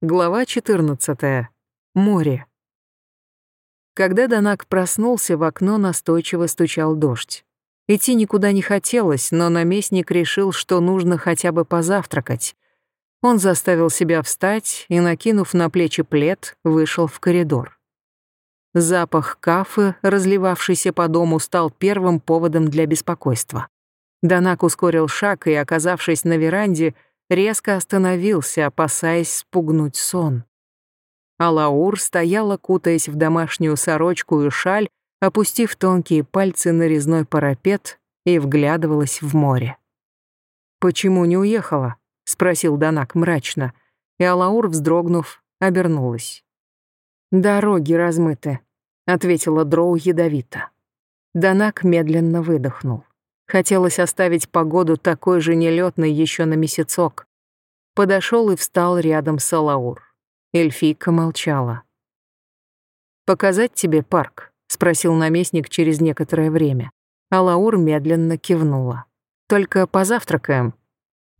Глава 14. Море. Когда Данак проснулся, в окно настойчиво стучал дождь. Идти никуда не хотелось, но наместник решил, что нужно хотя бы позавтракать. Он заставил себя встать и, накинув на плечи плед, вышел в коридор. Запах кафы, разливавшийся по дому, стал первым поводом для беспокойства. Данак ускорил шаг и, оказавшись на веранде, резко остановился, опасаясь спугнуть сон. Алаур стояла, кутаясь в домашнюю сорочку и шаль, опустив тонкие пальцы на резной парапет и вглядывалась в море. «Почему не уехала?» — спросил Данак мрачно, и Алаур, вздрогнув, обернулась. «Дороги размыты», — ответила Дроу ядовито. Данак медленно выдохнул. Хотелось оставить погоду такой же нелетной еще на месяцок. Подошел и встал рядом с Алаур. Эльфийка молчала. «Показать тебе парк?» — спросил наместник через некоторое время. Алаур медленно кивнула. «Только позавтракаем».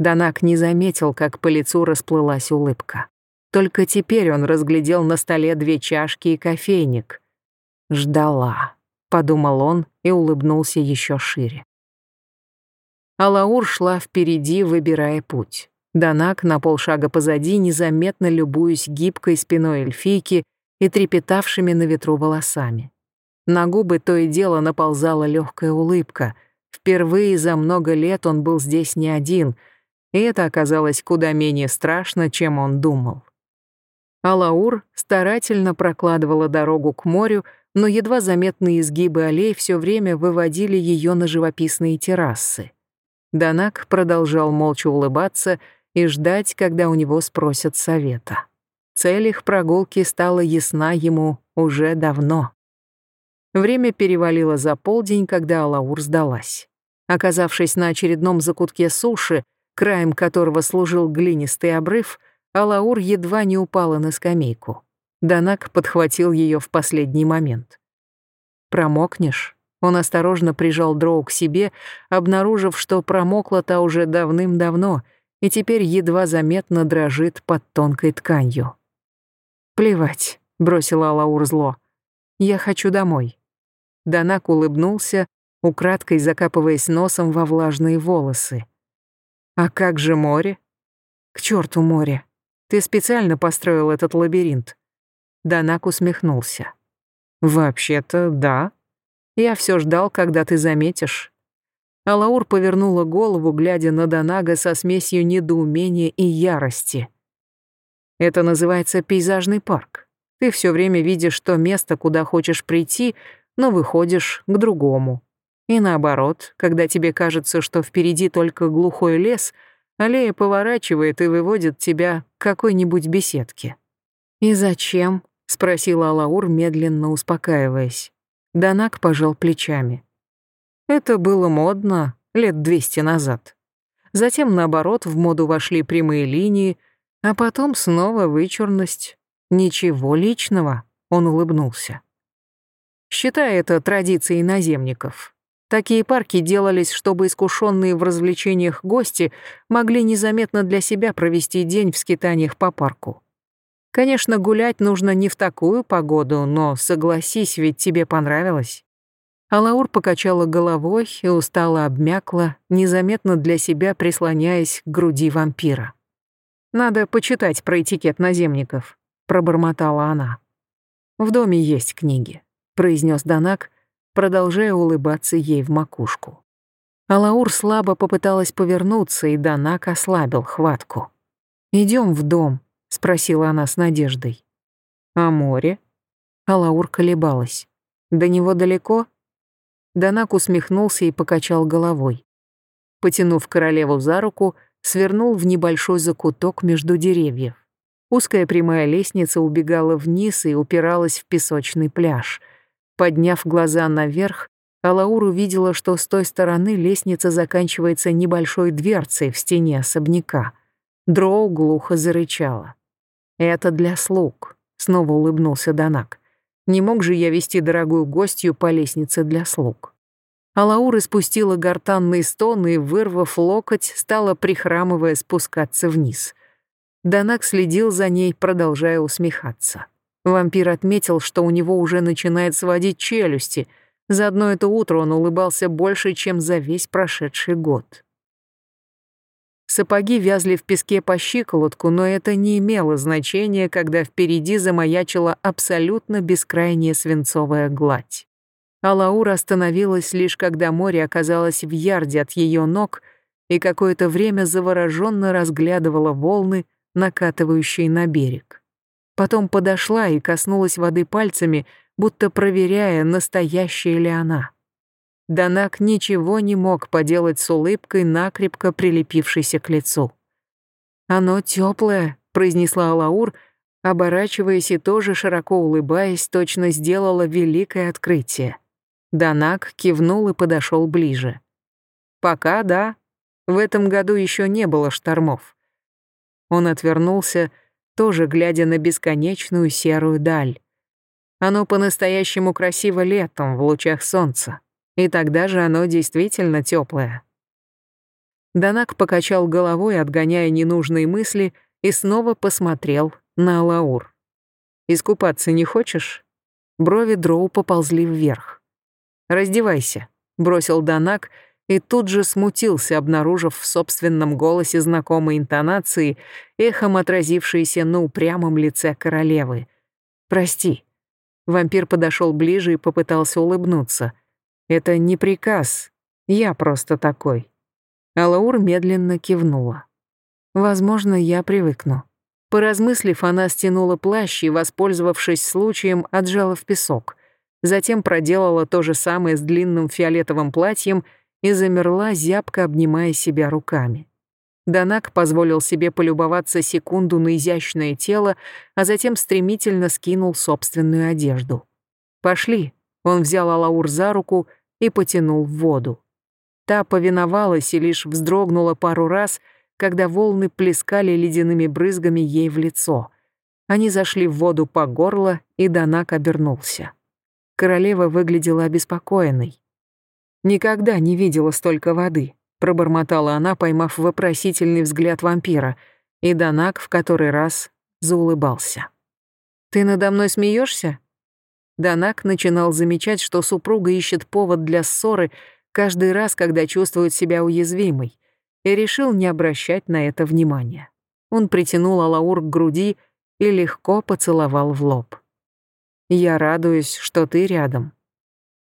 Данак не заметил, как по лицу расплылась улыбка. Только теперь он разглядел на столе две чашки и кофейник. «Ждала», — подумал он и улыбнулся еще шире. Алаур шла впереди, выбирая путь. Данак на полшага позади, незаметно любуясь гибкой спиной эльфийки и трепетавшими на ветру волосами. На губы то и дело наползала легкая улыбка. Впервые за много лет он был здесь не один, и это оказалось куда менее страшно, чем он думал. Алаур старательно прокладывала дорогу к морю, но едва заметные изгибы аллей все время выводили ее на живописные террасы. Данак продолжал молча улыбаться и ждать, когда у него спросят совета. Цель их прогулки стала ясна ему уже давно. Время перевалило за полдень, когда Алаур сдалась. Оказавшись на очередном закутке суши, краем которого служил глинистый обрыв, Алаур едва не упала на скамейку. Данак подхватил ее в последний момент. «Промокнешь?» Он осторожно прижал Дроу к себе, обнаружив, что промокла та уже давным-давно и теперь едва заметно дрожит под тонкой тканью. «Плевать», — бросила Алаур зло. «Я хочу домой». Данак улыбнулся, украдкой закапываясь носом во влажные волосы. «А как же море?» «К черту море! Ты специально построил этот лабиринт». Данак усмехнулся. «Вообще-то, да», я все ждал, когда ты заметишь». Алаур повернула голову, глядя на Донага со смесью недоумения и ярости. «Это называется пейзажный парк. Ты все время видишь то место, куда хочешь прийти, но выходишь к другому. И наоборот, когда тебе кажется, что впереди только глухой лес, аллея поворачивает и выводит тебя к какой-нибудь беседке». «И зачем?» — спросила Алаур, медленно успокаиваясь. Данак пожал плечами. Это было модно лет двести назад. Затем, наоборот, в моду вошли прямые линии, а потом снова вычурность. Ничего личного, он улыбнулся. Считай это традицией наземников. Такие парки делались, чтобы искушенные в развлечениях гости могли незаметно для себя провести день в скитаниях по парку. Конечно, гулять нужно не в такую погоду, но согласись, ведь тебе понравилось. Алаур покачала головой и устало обмякла, незаметно для себя прислоняясь к груди вампира. «Надо почитать про этикет наземников», — пробормотала она. «В доме есть книги», — произнес Данак, продолжая улыбаться ей в макушку. Алаур слабо попыталась повернуться, и Данак ослабил хватку. Идем в дом», — спросила она с надеждой. «А море?» А Лаур колебалась. «До него далеко?» Данак усмехнулся и покачал головой. Потянув королеву за руку, свернул в небольшой закуток между деревьев. Узкая прямая лестница убегала вниз и упиралась в песочный пляж. Подняв глаза наверх, Алаур увидела, что с той стороны лестница заканчивается небольшой дверцей в стене особняка. Дроу глухо зарычала. «Это для слуг», — снова улыбнулся Данак. «Не мог же я вести дорогую гостью по лестнице для слуг». Алаур испустила гортанный стон и, вырвав локоть, стала, прихрамывая, спускаться вниз. Данак следил за ней, продолжая усмехаться. Вампир отметил, что у него уже начинает сводить челюсти. За одно это утро он улыбался больше, чем за весь прошедший год. Сапоги вязли в песке по щиколотку, но это не имело значения, когда впереди замаячила абсолютно бескрайняя свинцовая гладь. А Лаура остановилась лишь когда море оказалось в ярде от ее ног и какое-то время завороженно разглядывала волны, накатывающие на берег. Потом подошла и коснулась воды пальцами, будто проверяя, настоящая ли она. Данак ничего не мог поделать с улыбкой, накрепко прилепившейся к лицу. «Оно теплое», — произнесла Алаур, оборачиваясь и тоже широко улыбаясь, точно сделала великое открытие. Данак кивнул и подошел ближе. «Пока да. В этом году еще не было штормов». Он отвернулся, тоже глядя на бесконечную серую даль. Оно по-настоящему красиво летом в лучах солнца. И тогда же оно действительно теплое. Данак покачал головой, отгоняя ненужные мысли, и снова посмотрел на Лаур. «Искупаться не хочешь?» Брови Дроу поползли вверх. «Раздевайся», — бросил Данак, и тут же смутился, обнаружив в собственном голосе знакомые интонации, эхом отразившиеся на упрямом лице королевы. «Прости». Вампир подошел ближе и попытался улыбнуться — это не приказ, я просто такой. Алаур медленно кивнула. Возможно, я привыкну. Поразмыслив, она стянула плащ и, воспользовавшись случаем, отжала в песок. Затем проделала то же самое с длинным фиолетовым платьем и замерла, зябко обнимая себя руками. Данак позволил себе полюбоваться секунду на изящное тело, а затем стремительно скинул собственную одежду. «Пошли», — он взял Алаур за руку и потянул в воду. Та повиновалась и лишь вздрогнула пару раз, когда волны плескали ледяными брызгами ей в лицо. Они зашли в воду по горло, и Данак обернулся. Королева выглядела обеспокоенной. «Никогда не видела столько воды», — пробормотала она, поймав вопросительный взгляд вампира, и Данак в который раз заулыбался. «Ты надо мной смеешься? Данак начинал замечать, что супруга ищет повод для ссоры каждый раз, когда чувствует себя уязвимой, и решил не обращать на это внимания. Он притянул Алаур к груди и легко поцеловал в лоб. «Я радуюсь, что ты рядом».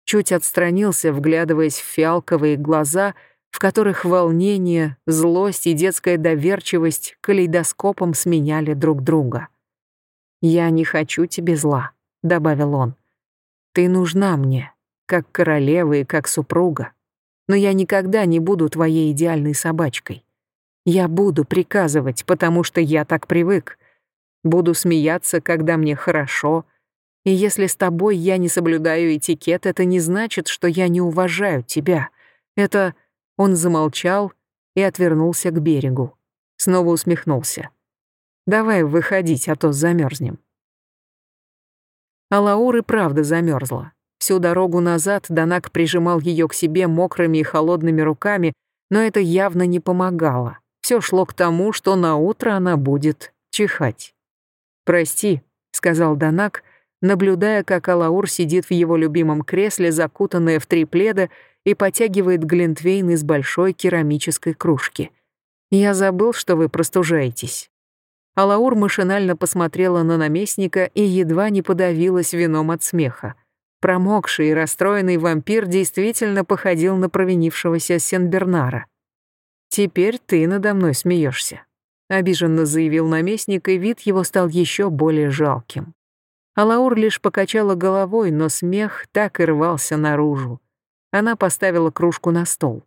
Чуть отстранился, вглядываясь в фиалковые глаза, в которых волнение, злость и детская доверчивость калейдоскопом сменяли друг друга. «Я не хочу тебе зла», — добавил он. Ты нужна мне, как королева и как супруга. Но я никогда не буду твоей идеальной собачкой. Я буду приказывать, потому что я так привык. Буду смеяться, когда мне хорошо. И если с тобой я не соблюдаю этикет, это не значит, что я не уважаю тебя. Это... Он замолчал и отвернулся к берегу. Снова усмехнулся. «Давай выходить, а то замерзнем. А Лаур и правда замерзла. Всю дорогу назад Данак прижимал ее к себе мокрыми и холодными руками, но это явно не помогало. Все шло к тому, что на утро она будет чихать. «Прости», — сказал Данак, наблюдая, как Алаур сидит в его любимом кресле, закутанная в три пледа, и потягивает глинтвейн из большой керамической кружки. «Я забыл, что вы простужаетесь». Алаур машинально посмотрела на наместника и едва не подавилась вином от смеха. Промокший и расстроенный вампир действительно походил на провинившегося Сенбернара. «Теперь ты надо мной смеешься», — обиженно заявил наместник, и вид его стал еще более жалким. Алаур лишь покачала головой, но смех так и рвался наружу. Она поставила кружку на стол.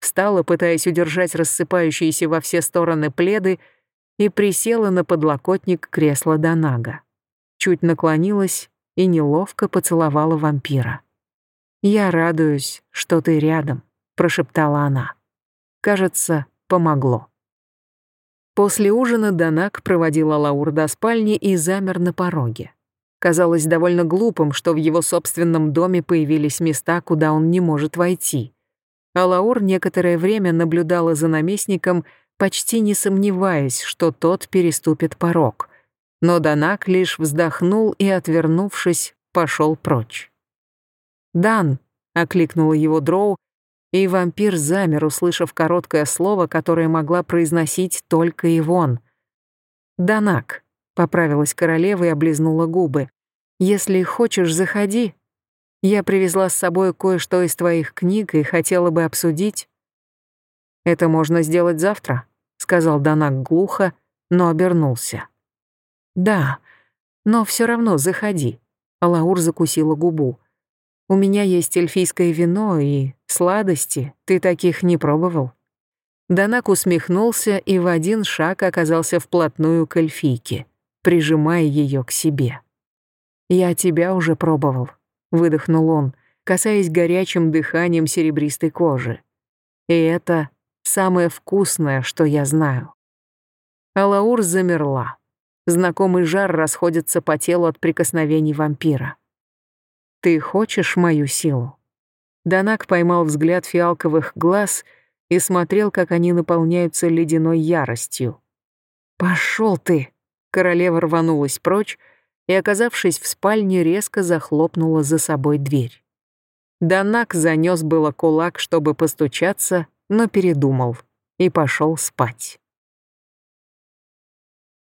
Встала, пытаясь удержать рассыпающиеся во все стороны пледы, и присела на подлокотник кресла Донага. Чуть наклонилась и неловко поцеловала вампира. «Я радуюсь, что ты рядом», — прошептала она. Кажется, помогло. После ужина Донак проводила Лаур до спальни и замер на пороге. Казалось довольно глупым, что в его собственном доме появились места, куда он не может войти. А Лаур некоторое время наблюдала за наместником, почти не сомневаясь, что тот переступит порог. Но Данак лишь вздохнул и, отвернувшись, пошел прочь. «Дан!» — окликнула его Дроу, и вампир замер, услышав короткое слово, которое могла произносить только Ивон. «Данак», — поправилась королева и облизнула губы. «Если хочешь, заходи. Я привезла с собой кое-что из твоих книг и хотела бы обсудить». «Это можно сделать завтра», — сказал Данак глухо, но обернулся. «Да, но все равно заходи», — Лаур закусила губу. У меня есть эльфийское вино и сладости. Ты таких не пробовал?» Данак усмехнулся и в один шаг оказался вплотную к эльфийке, прижимая ее к себе. «Я тебя уже пробовал», — выдохнул он, касаясь горячим дыханием серебристой кожи. «И это самое вкусное, что я знаю». Алаур замерла. Знакомый жар расходится по телу от прикосновений вампира. «Ты хочешь мою силу?» Данак поймал взгляд фиалковых глаз и смотрел, как они наполняются ледяной яростью. «Пошел ты!» Королева рванулась прочь и, оказавшись в спальне, резко захлопнула за собой дверь. Данак занес было кулак, чтобы постучаться, но передумал и пошел спать.